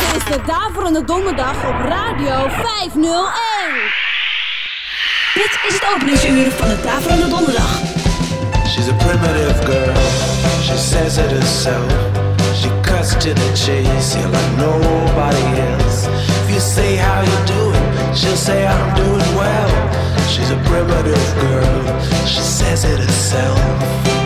Dit is de Daverende Donderdag op Radio 501. Dit is het openingsuur van de Daverende Donderdag. She's a primitive girl, she says it herself. She cuts to the chase, yeah, like nobody else. If you say how you doing, she'll say I'm doing well. She's a primitive girl, she says it herself.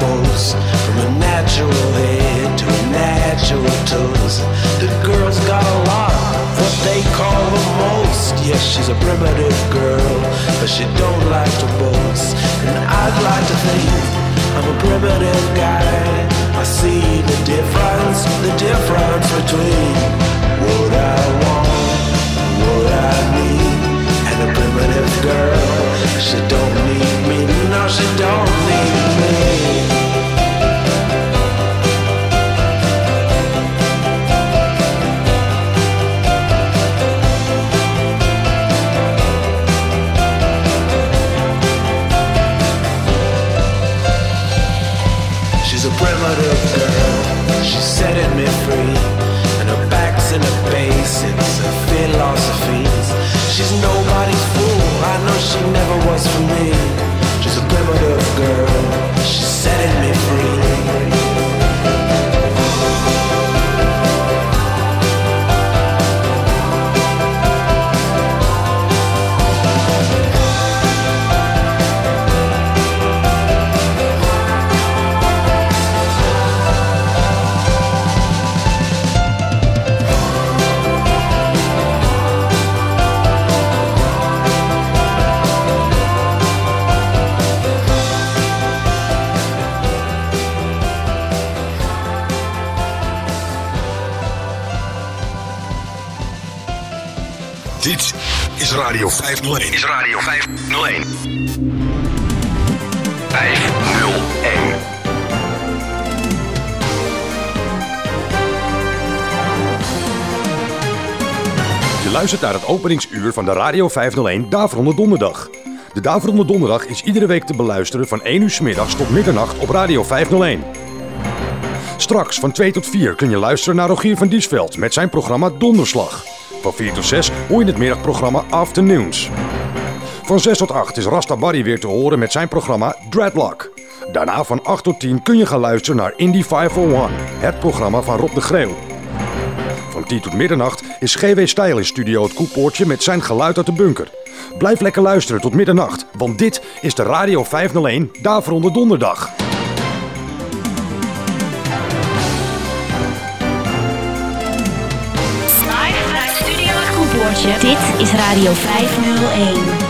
Boast. From a natural head to a natural toes. The girl's got a lot, what they call the most. Yes, she's a primitive girl, but she don't like to boast. And I'd like to think I'm a primitive guy. I see the difference, the difference between what I want, what I need, and a primitive girl. She don't need me, no, she don't need me. Primitive girl, she's setting me free. And her back's in her basics, her philosophies. She's nobody's fool, I know she never was for me. She's a primitive girl, she's setting me free. 501. Is Radio 501. 501. Je luistert naar het openingsuur van de Radio 501 Daverende Donderdag. De Daverende Donderdag is iedere week te beluisteren van 1 uur 's middags tot middernacht op Radio 501. Straks van 2 tot 4 kun je luisteren naar Rogier van Diesveld met zijn programma Donderslag. Van 4 tot 6 hoor je het middagprogramma Afternoons. Van 6 tot 8 is Rasta Barry weer te horen met zijn programma Dreadlock. Daarna van 8 tot 10 kun je gaan luisteren naar Indie 501, het programma van Rob de Greeuw. Van 10 tot middernacht is GW Stijl in studio het Koepoortje met zijn geluid uit de bunker. Blijf lekker luisteren tot middernacht, want dit is de Radio 501 Daverende Donderdag. Dit is Radio 501.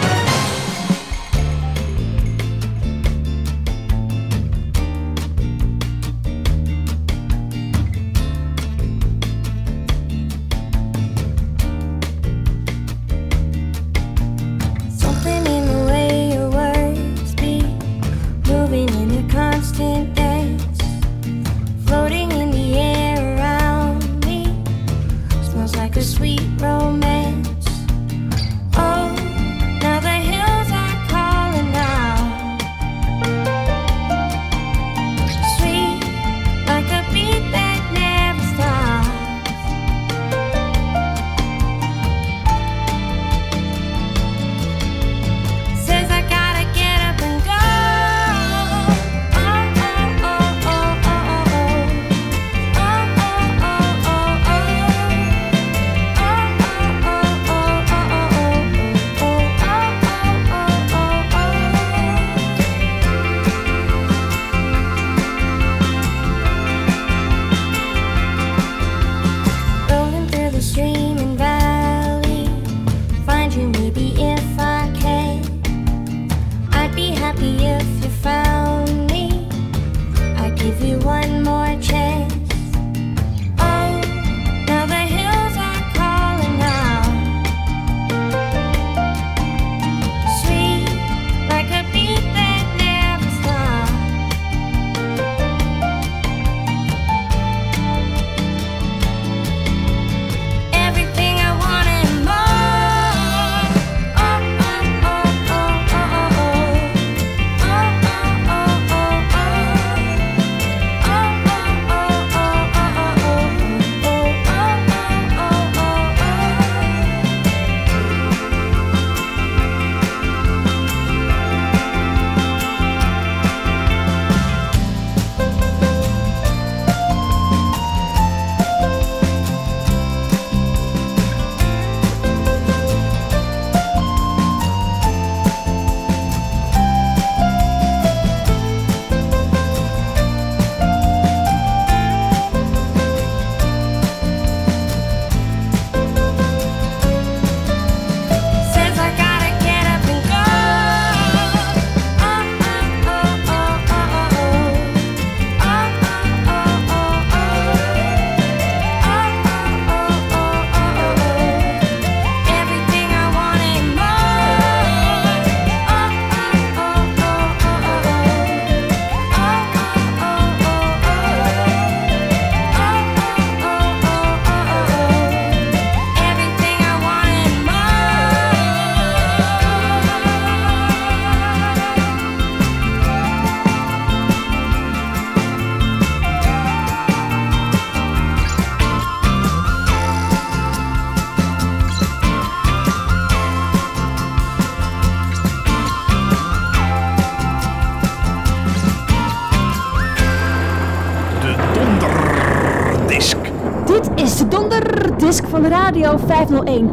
Radio 501.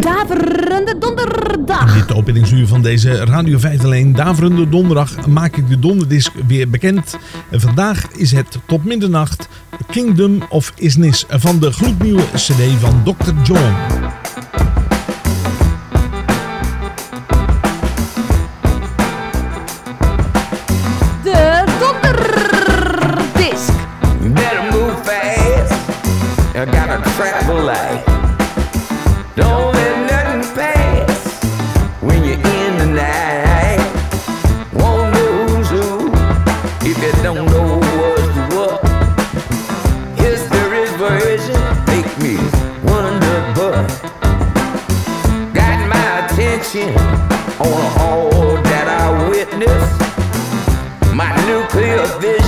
Daverende donderdag. Dit het openingsuur van deze Radio 501. Daverende donderdag maak ik de Donderdisc weer bekend. En vandaag is het tot middernacht Kingdom of Isnis van de gloednieuwe cd van Dr. John. on all that I witness, My nuclear vision.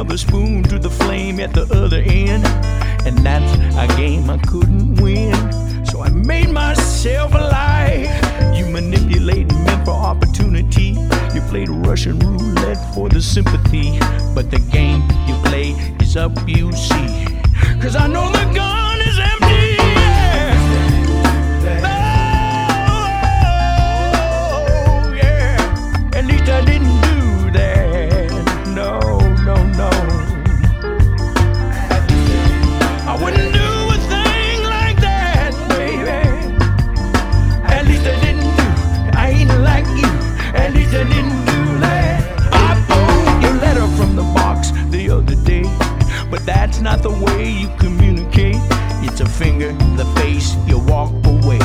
another spoon to the flame at the other end. And that's a game I couldn't win. So I made myself a lie. You manipulated me for opportunity. You played Russian roulette for the sympathy. But the game you play is up, you see. Cause I know the gun. Not the way you communicate. It's a finger, the face, you walk away.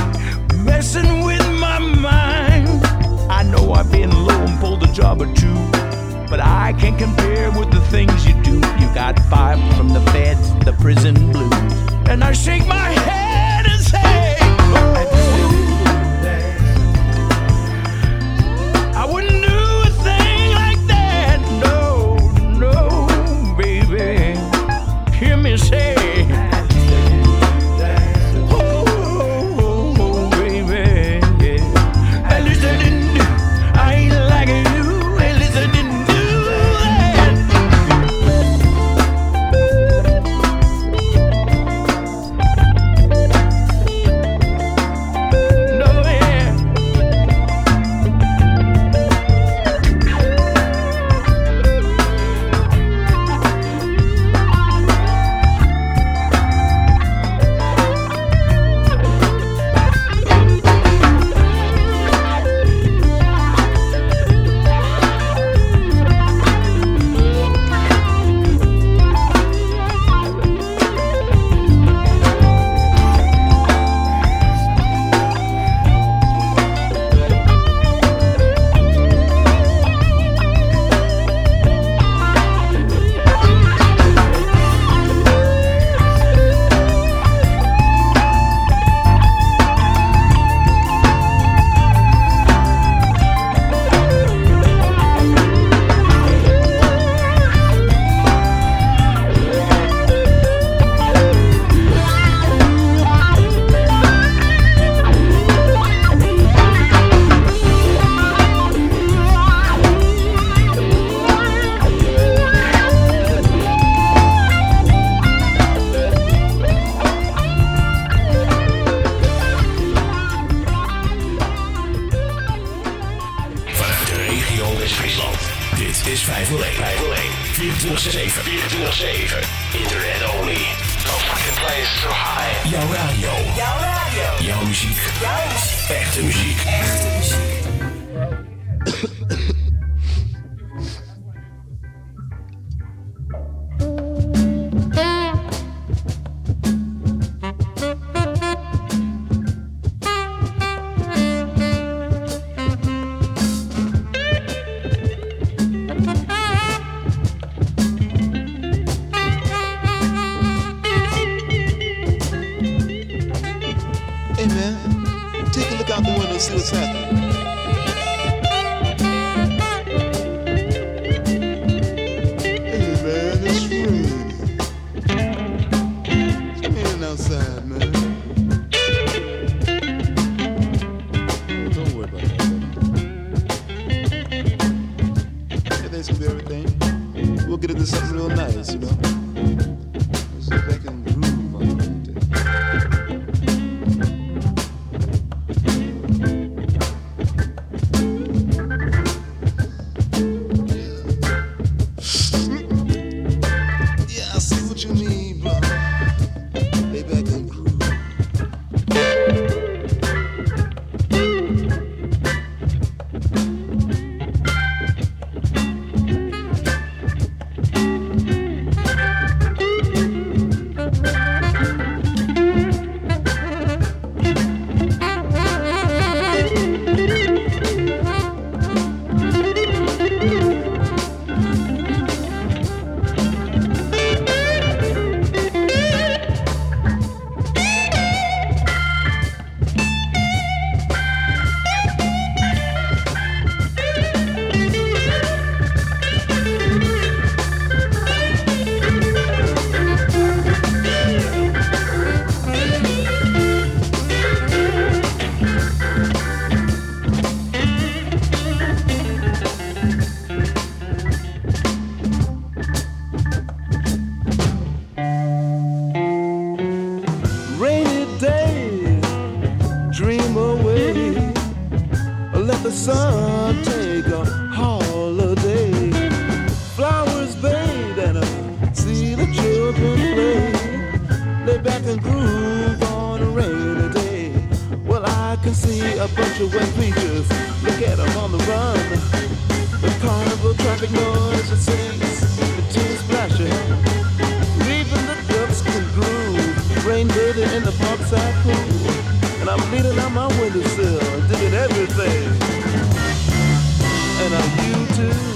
Messing with my mind. I know I've been low and pulled a job or two. But I can't compare with the things you do. You got five from the feds, the prison blues. And I shake my head. lay back and groove on a rainy day. Well, I can see a bunch of wet creatures. Look at them on the run. The carnival traffic noise that sings, the tears splashing. Even the ducks can groove. Rain bathing in the parkside pool. And I'm leaning on my windowsill, digging everything. And are you too?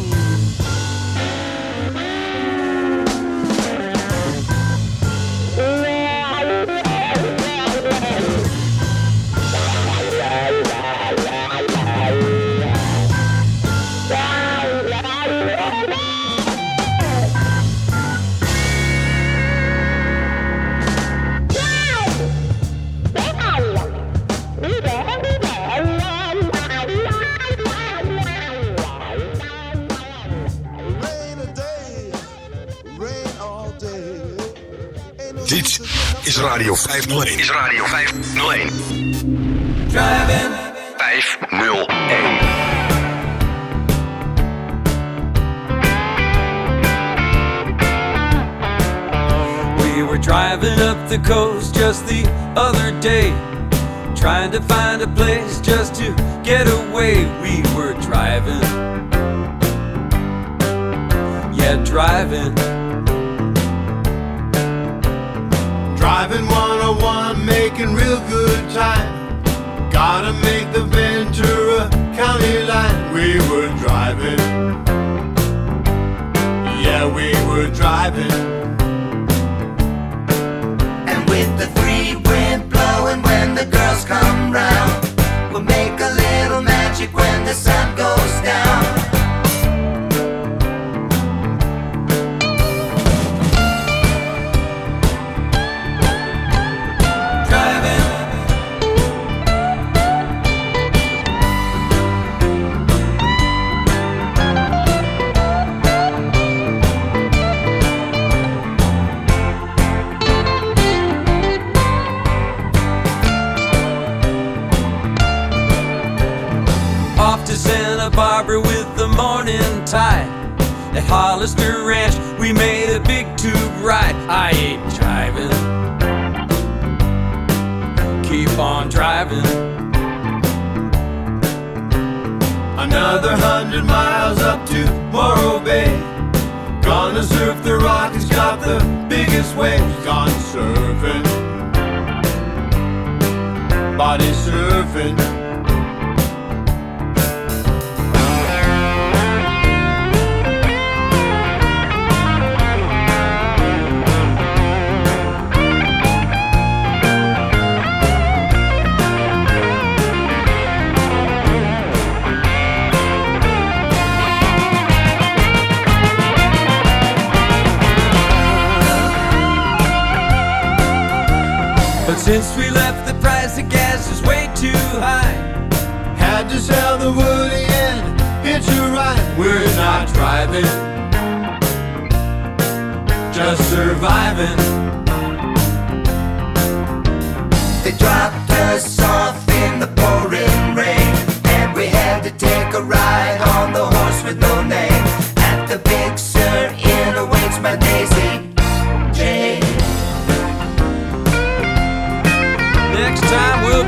Is Radio 501. Is Radio 501. Driving 501. We were driving up the coast just the other day, trying to find a place just to get away. We were driving, yeah, driving. 101, making real good time. Gotta make the Ventura County line. We were driving. Yeah, we were driving. And with the three wind blowing when the girls come round, we'll make a little magic when the sun goes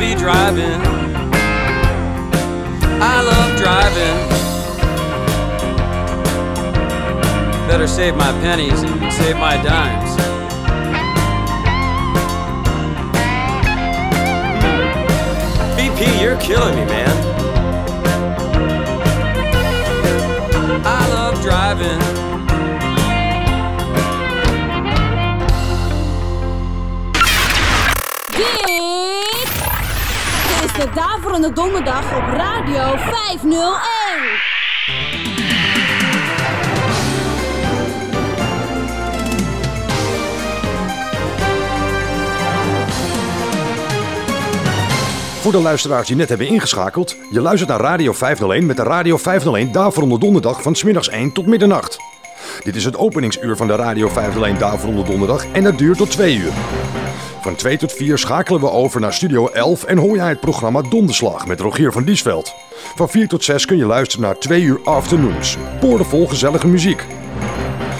be driving. I love driving. Better save my pennies and save my dimes. BP, you're killing me, man. I love driving. De Daverende Donderdag op Radio 501. Voor de luisteraars die net hebben ingeschakeld, je luistert naar Radio 501 met de Radio 501 Daverende Donderdag van smiddags 1 tot middernacht. Dit is het openingsuur van de Radio 501 Daverende Donderdag en dat duurt tot 2 uur. Van 2 tot 4 schakelen we over naar Studio 11 en hoor jij het programma Donderslag met Rogier van Diesveld. Van 4 tot 6 kun je luisteren naar 2 uur afternoons. Poordenvol gezellige muziek.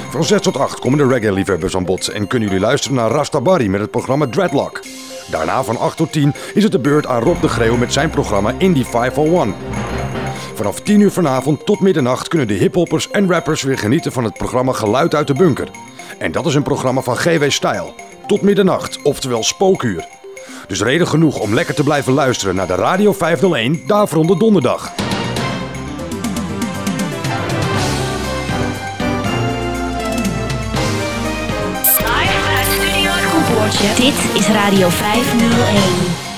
Van 6 tot 8 komen de reggae-liefhebbers aan bod en kunnen jullie luisteren naar Rasta Barry met het programma Dreadlock. Daarna van 8 tot 10 is het de beurt aan Rob de Greeuw met zijn programma Indie 501. Vanaf 10 uur vanavond tot middernacht kunnen de hiphoppers en rappers weer genieten van het programma Geluid uit de Bunker. En dat is een programma van GW Stijl. Tot middernacht, oftewel spookuur. Dus reden genoeg om lekker te blijven luisteren naar de Radio 501 Daverende Donderdag. Dit is Radio 501.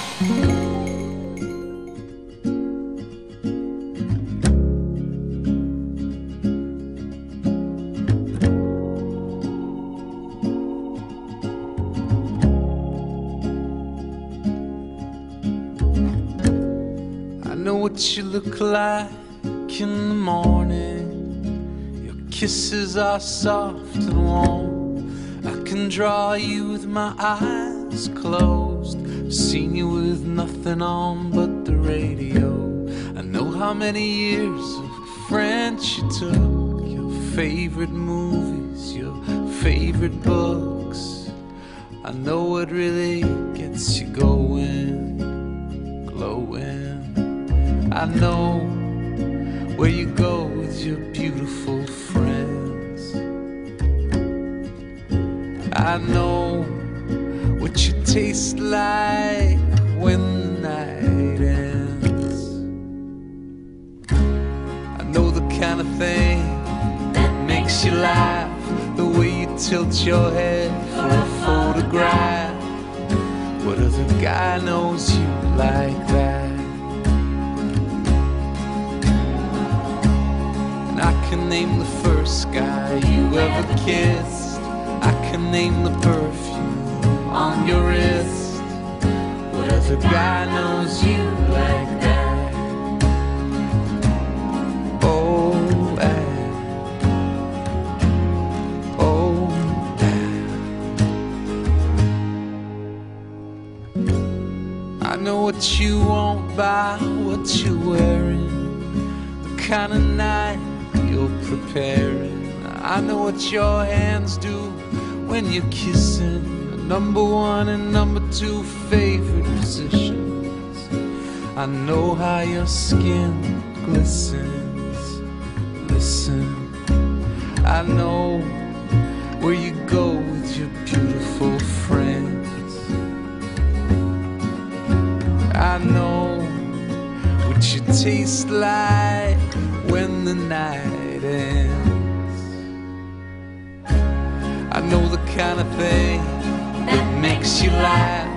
What you look like in the morning. Your kisses are soft and warm. I can draw you with my eyes closed. Seen you with nothing on but the radio. I know how many years of French you took. Your favorite movies, your favorite books. I know what really gets you going, glowing. I know where you go with your beautiful friends. I know what you taste like when the night ends. I know the kind of thing that makes you laugh, the way you tilt your head for a photograph. What other guy knows you like that? Can name the first guy you ever kissed. I can name the perfume on your wrist. What other guy knows you like that? Oh, Anne. Oh, Anne. I know what you want by what you're wearing, the kind of night preparing. I know what your hands do when you're kissing number one and number two favorite positions. I know how your skin glistens. Listen, I know where you go with your beautiful friends. I know what you taste like when the night ends. I know the kind of thing that makes you laugh,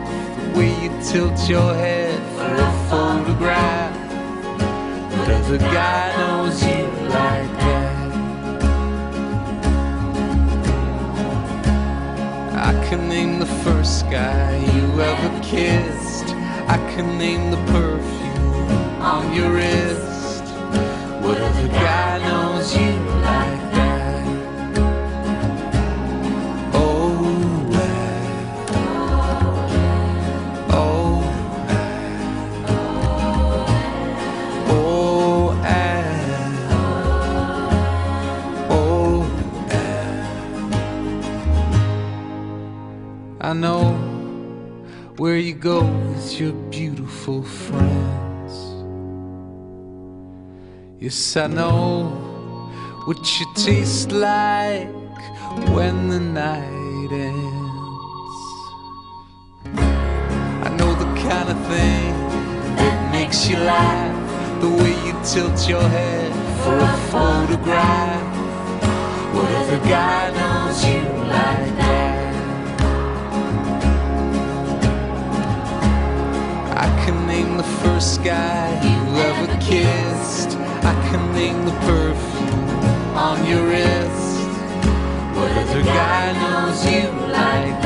the way you tilt your head for a photograph. But other guy knows you like that. I can name the first guy you ever kissed. I can name the perfume on your wrist. What other guy knows you like that? Oh, Anne. oh, Anne. oh, Anne. oh, Anne. I know where you go with your beautiful friends. Yes, I know what you taste like when the night ends. I know the kind of thing that makes you laugh, the way you tilt your head for a photograph. What if a guy knows you like that? I can name the first guy you ever kissed. I can name the perfume on your wrist. What other guy knows you like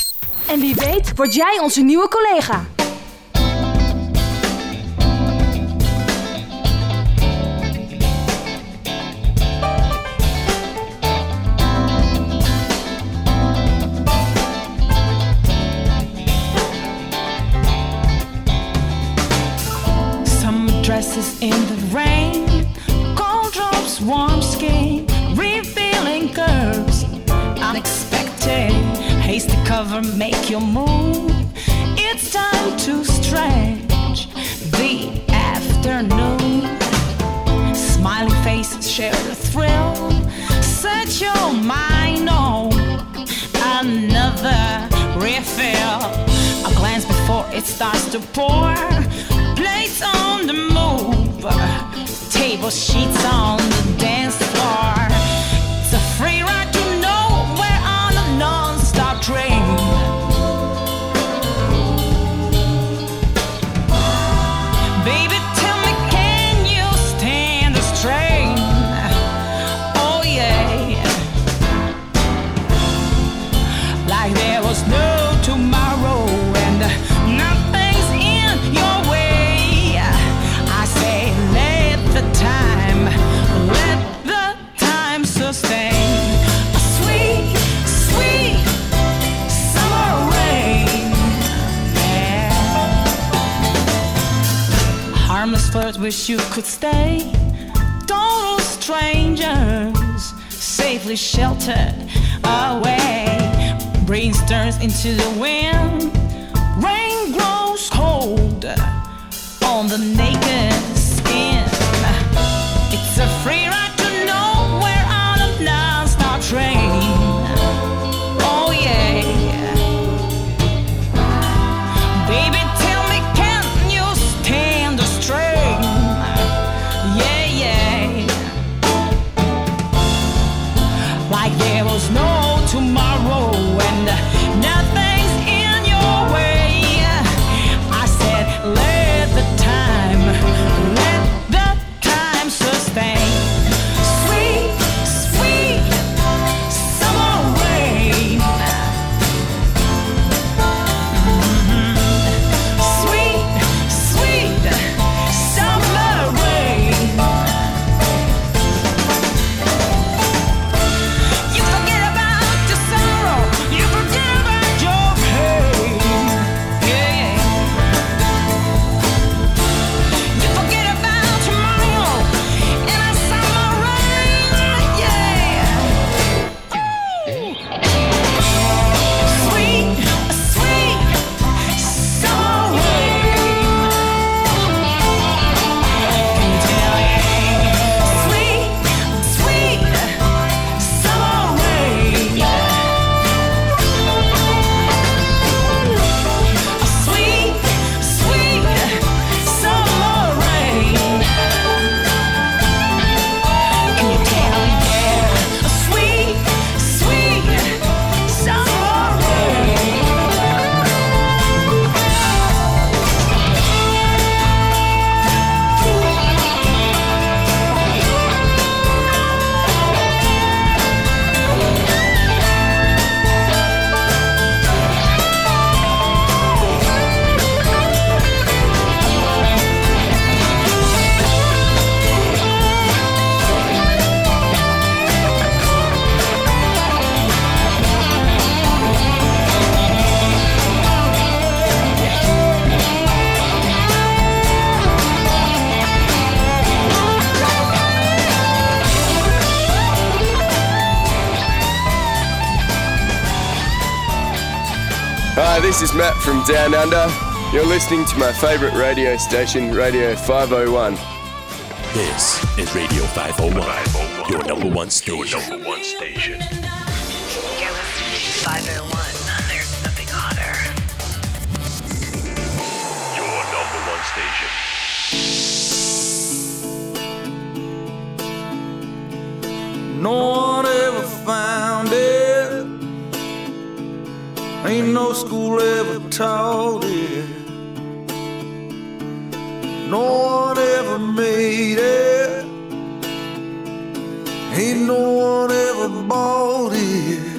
En wie weet word jij onze nieuwe collega. Make your move. It's time to stretch the afternoon. Smiling faces share the thrill. Set your mind on another refill. A glance before it starts to pour. Plates on the move. Table sheets on wish you could stay. Total strangers, safely sheltered away. Breeze turns into the wind. Rain grows cold on the naked skin. It's a free ride to nowhere on a non-stop train. This is Matt from Down Under. You're listening to my favourite radio station, Radio 501. This is Radio 501, your number one station. Your number one station. no school ever taught it. No one ever made it. Ain't no one ever bought it.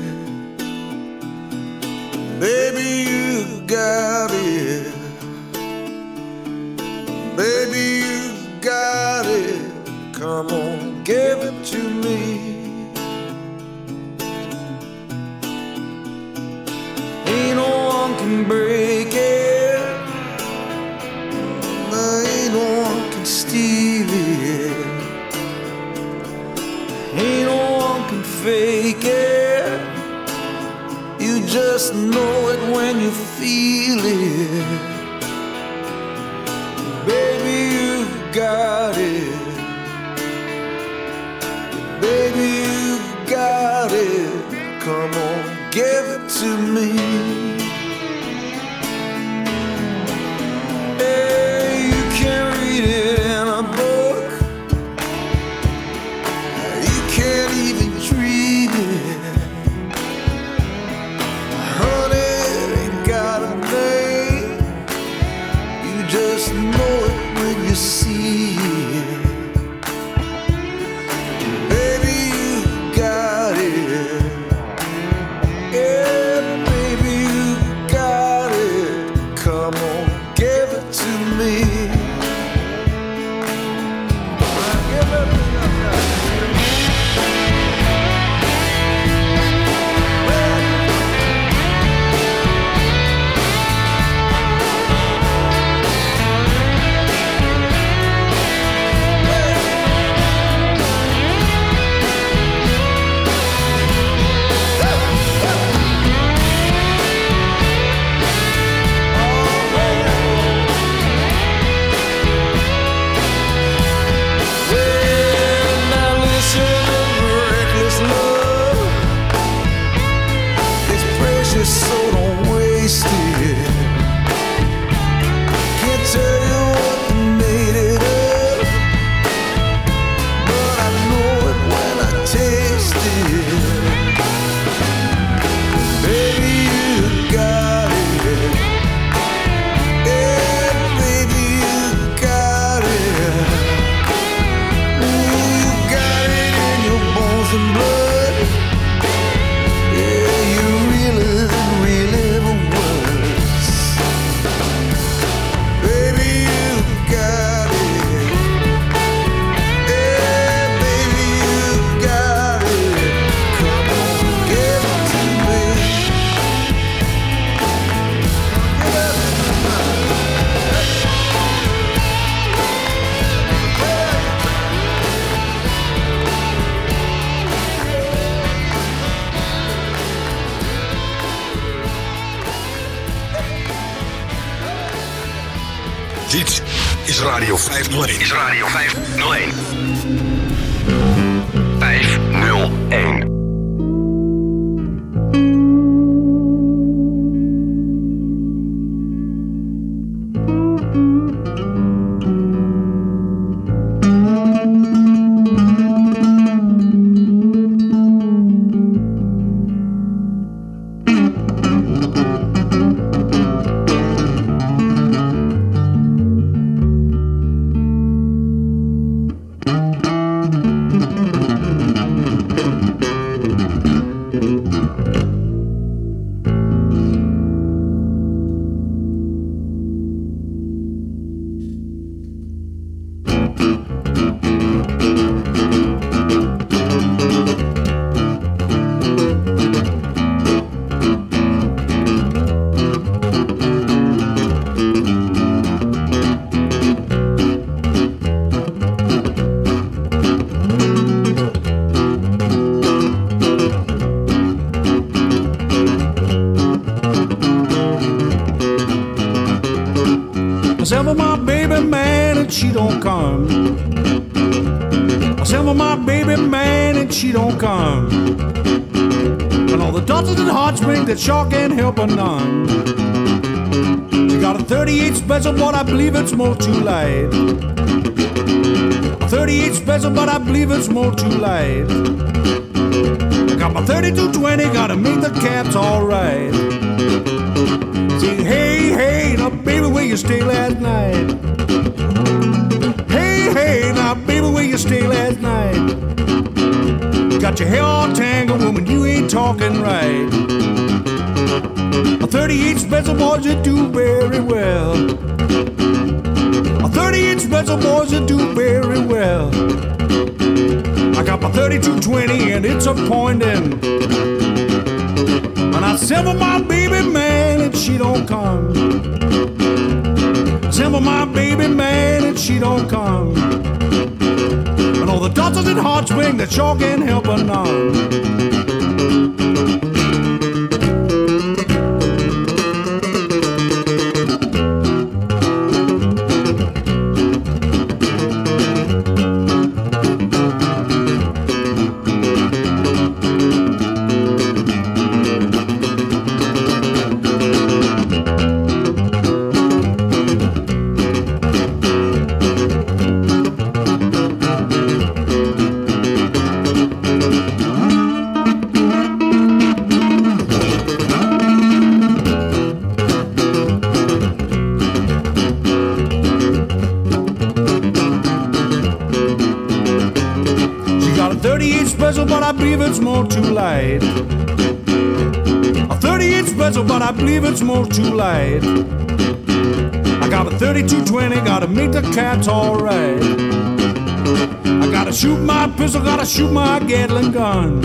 Baby, you got it. Baby, you got it. Come on, give it to me. can break it. Ain't no one can steal it. Ain't no one can fake it. You just know it when you feel it. Baby, you've got it. Baby, you've got it. Come on, give it to me. Dodges in hot springs that sure can't help a nun. You got a 38 special, but I believe it's more too light. 38 special, but I believe it's more too light. Got my 3220, gotta meet the caps alright. See, hey, hey, now baby, where you stay last night? Got your hair all tangled, woman, you ain't talking right. A 38 special boys that do very well. A 38 special boys that do very well. I got my 3220 and it's a pointing. And I for my baby man and she don't come. Send my baby man and she don't come. All the daughters in Hot Spring that sure can't help her none. Too late. I got a 3220, gotta meet the cats alright. I gotta shoot my pistol, gotta shoot my Gatling gun.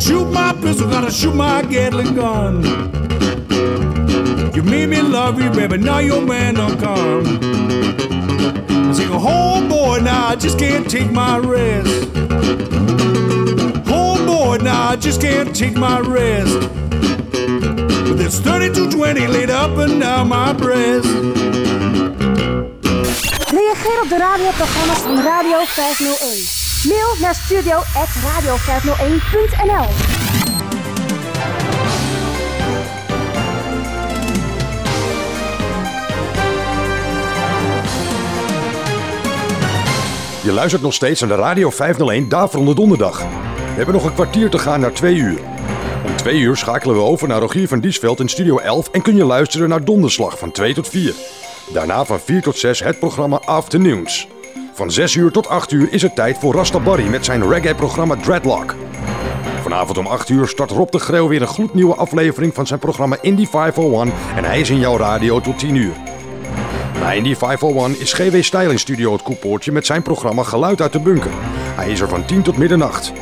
Shoot my pistol, gotta shoot my Gatling gun. You made me love you, baby, now your man don't come. I say, oh boy, now I just can't take my rest. Oh boy, now I just can't take my rest. This 3220 laid up and down my breast. Reageer op de radioprogramma's van Radio 501. Mail naar studio.radio501.nl Je luistert nog steeds aan de Radio 501 Daverende Donderdag. We hebben nog een kwartier te gaan naar 2 uur. Om 2 uur schakelen we over naar Rogier van Diesveld in Studio 11 en kun je luisteren naar Donderslag van 2 tot 4. Daarna van 4 tot 6 het programma Afternoons. Van 6 uur tot 8 uur is het tijd voor Rasta Barry met zijn reggae-programma Dreadlock. Vanavond om 8 uur start Rob de Greeuw weer een gloednieuwe aflevering van zijn programma Indie 501 en hij is in jouw radio tot 10 uur. Na Indie 501 is GW Stijl in Studio het Koepoortje met zijn programma Geluid uit de Bunker. Hij is er van 10 tot middernacht.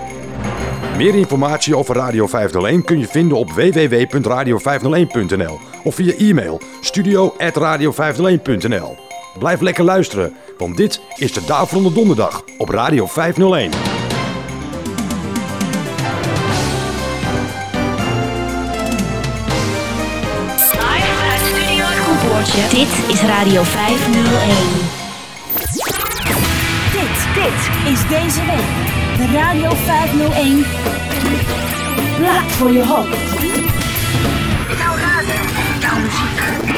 Meer informatie over Radio 501 kun je vinden op www.radio501.nl of via e-mail studio.radio501.nl. Blijf lekker luisteren, want dit is de Daverende Donderdag op Radio 501. Live vanuit Studio Het Koepoortje. Dit is Radio 501. Dit, dit is deze week Radio 501 Plaat voor je hoofd. Jouw radio, muziek,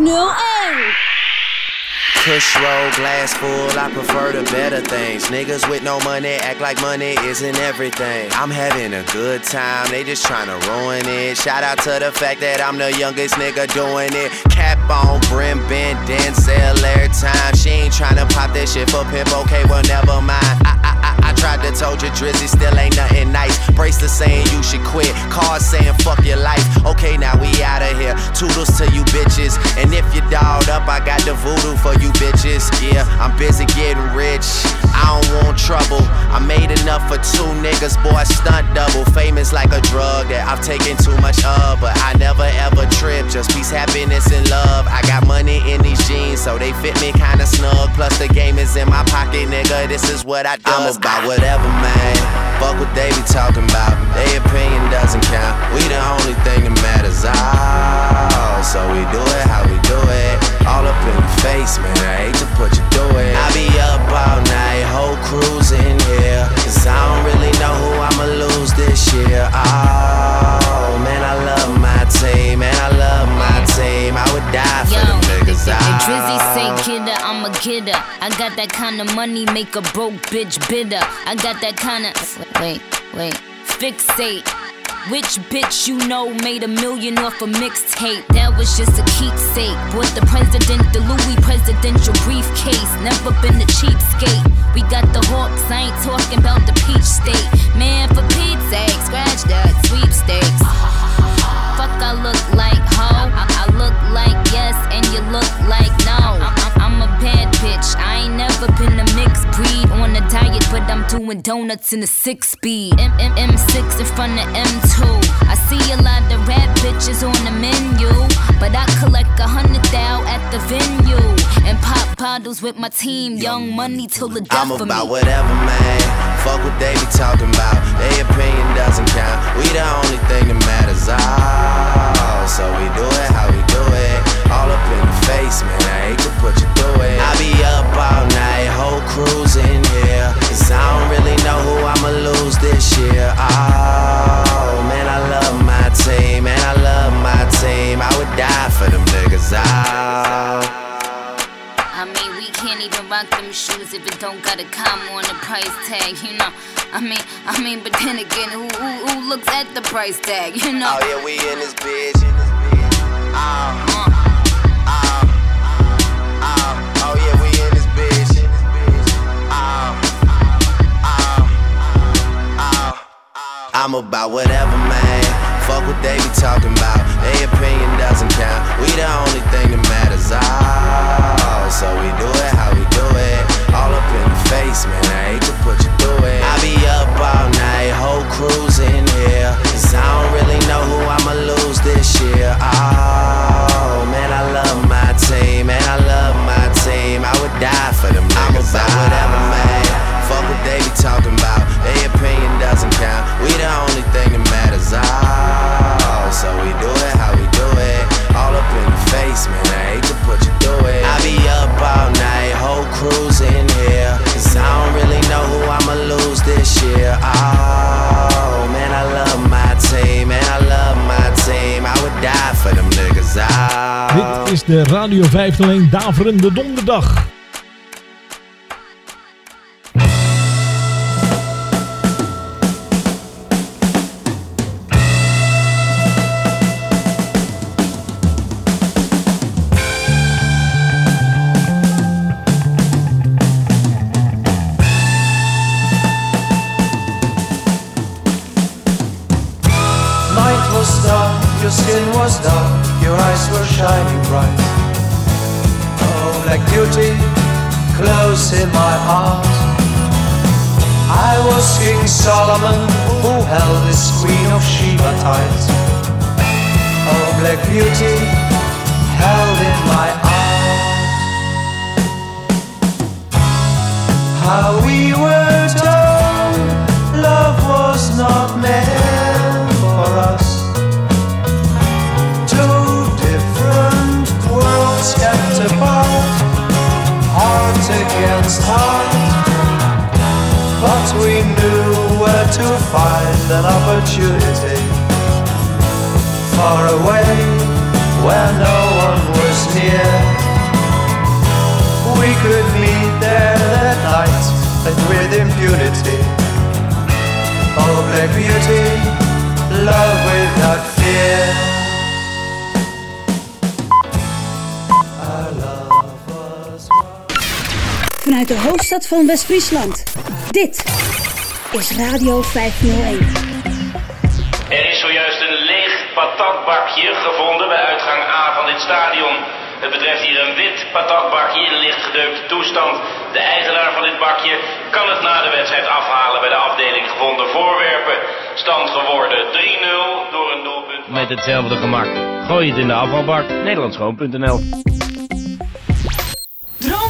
Radio 501. Push roll, glass full, I prefer the better things. Niggas with no money act like money isn't everything. I'm having a good time, they just tryna ruin it. Shout out to the fact that I'm the youngest nigga doing it. Cap on, brim bent, Denzel every time. She ain't tryna pop that shit for pimp, okay, well, never mind. Tried to told you Drizzy still ain't nothing nice. Bracelet saying you should quit, cars saying fuck your life. Okay, now we out of here. Toodles to you bitches. And if you dolled up, I got the voodoo for you bitches. Yeah, I'm busy getting rich. I don't want trouble. I made enough for two niggas, boy, stunt double. Famous like a drug that I've taken too much of, but I never ever trip. Just peace, happiness, and love. I got money in these jeans, so they fit me kinda snug. Plus the game is in my pocket, nigga. This is what I do. I'm about whatever, man. Fuck what they be talking about. Their opinion doesn't count. We the only thing that Oh. say kidder, I'm a kidder. I got that kind of money, make a broke bitch bitter. I got that kind of wait, wait, fixate. Which bitch you know made a million off a mixtape? That was just a keepsake. Bought the president the Louis presidential briefcase. Never been a cheapskate. We got the hawks, I ain't talking about the peach state. Man, for Pete's sake, scratch that sweepstakes. Fuck, I look like ho. I, I look like yes, and you look like no. I'm a bad bitch. I ain't never been a mixed breed on a diet, but I'm doing donuts in a six speed. M- M- M6 in front of M2. I see a lot of rap bitches on the menu, but I collect a hundred thou at the venue and pop bottles with my team. Young money till the death I'm of me. about whatever, man. Fuck what they be talking about. Their opinion doesn't count. We the only thing that matters. Ah. Oh, so we do it how we do it. All up in the face, man. I hate to put you through it. I be up all night, whole crew's in here. Cause I don't really know who I'ma lose this year. Oh, man, I love my team. Man, I love my team. I would die for them niggas. Oh. Rock them shoes if it don't got a comma on the price tag, you know. I mean, I mean, but then again, who who, who looks at the price tag, you know? Oh yeah, we in this bitch. In this bitch. Oh. I'm about whatever, man. Fuck what they be talking about. Their opinion doesn't count. We the only thing that matters. Oh, so we do it how we do it. All up in your face, man. I hate to put you through it. I be up all night, whole crew's in here. Cause I don't really know who I'ma lose this year. Oh, man, I love my team. Man, I love my team. I would die for them. I'm about whatever, man. Fuck what they be talking about. Their opinion doesn't count. We the only thing that matters. Oh, so we do it how we do it. All up in your face, man. I hate to put you through it. I be up all night, whole crew's in here. Cause I don't really know who I'ma lose this year. Oh, man, I love my team. Man, I love my team. I would die for them niggas. Oh. Dit is de Radio 501 Daverende Donderdag. Shining bright. Oh, black beauty, close in my heart. I was King Solomon who held his queen of Sheba tight. Oh, black beauty, held in my arms. How we were told love was not meant against heart. But we knew where to find an opportunity far away where no one was near. We could meet there that night and with impunity. Oh, black beauty, love without fear. Vanuit de hoofdstad van West-Friesland. Dit is Radio 501. Er is zojuist een leeg patatbakje gevonden bij uitgang A van dit stadion. Het betreft hier een wit patatbakje in licht gedeukte toestand. De eigenaar van dit bakje kan het na de wedstrijd afhalen bij de afdeling gevonden voorwerpen. Stand geworden 3-0 door een doelpunt. Met hetzelfde gemak. Gooi het in de afvalbak. Nederlandschoon.nl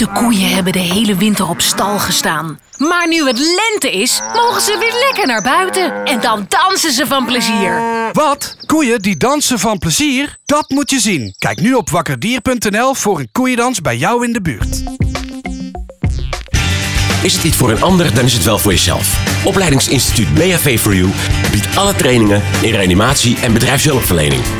De koeien hebben de hele winter op stal gestaan. Maar nu het lente is, mogen ze weer lekker naar buiten. En dan dansen ze van plezier. Wat? Koeien die dansen van plezier? Dat moet je zien. Kijk nu op wakkerdier.nl voor een koeiendans bij jou in de buurt. Is het niet voor een ander, dan is het wel voor jezelf. Opleidingsinstituut BHV for You biedt alle trainingen in reanimatie en bedrijfshulpverlening.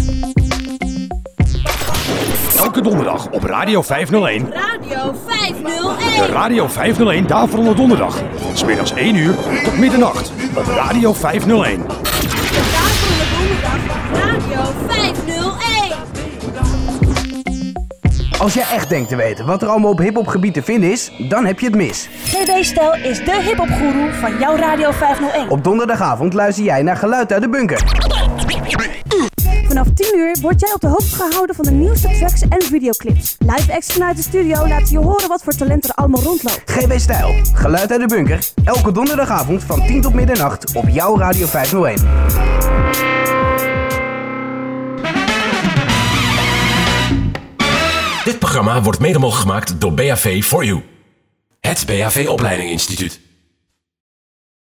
Elke donderdag op Radio 501. Radio 501. De Radio 501 Daverende Donderdag. Van 's middags 1 uur tot middernacht op Radio 501. Radio 501. Als jij echt denkt te weten wat er allemaal op hiphopgebied te vinden is, dan heb je het mis. GB Stel is de hiphopgoeroe van jouw Radio 501. Op donderdagavond luister jij naar Geluid uit de Bunker. Vanaf 10 uur word jij op de hoogte gehouden van de nieuwste tracks en videoclips. Live acts vanuit de studio laten je horen wat voor talent er allemaal rondloopt. GB Stijl, Geluid uit de Bunker. Elke donderdagavond van 10 tot middernacht op jouw Radio 501. Dit programma wordt mede mogelijk gemaakt door BHV for You. Het BHV Opleiding Instituut.